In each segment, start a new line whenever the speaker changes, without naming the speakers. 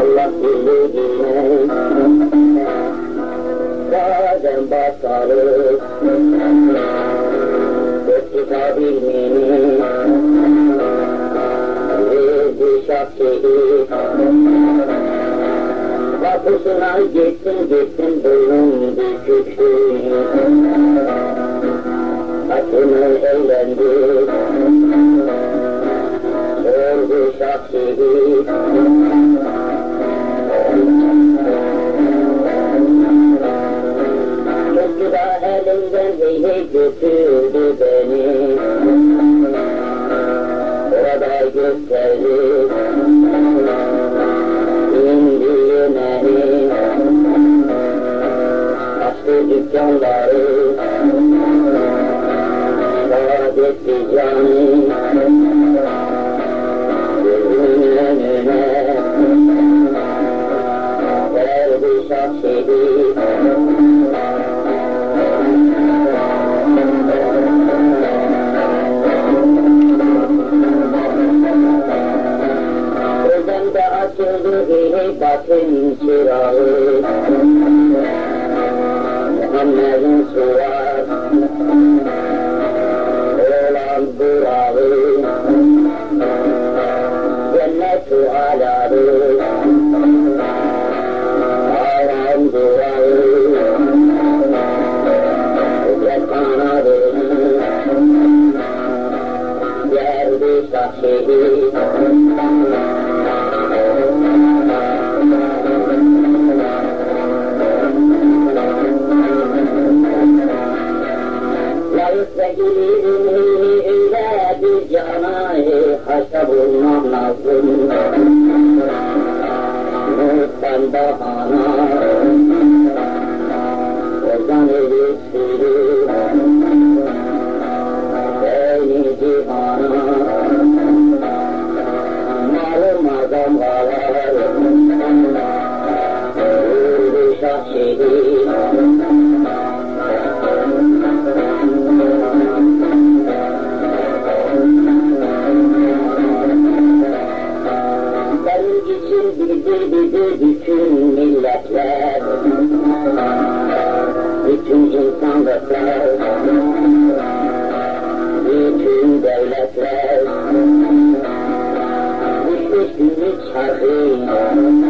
Allah bildiğine bazen bakarız Dört kitabini Rızı şafiyi Kapısına gittim gittim bulundu küçüğü Aklını eğlendi Sordu şahsiydi Gözden الأنبياء بصحبه سبيله إلى بجناه حسب المنظم مستنبهنا bütün milletler Bütün insanlıklar Bütün devletler Düşmüş gümrük çarkı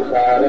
ಸಂಸಾರ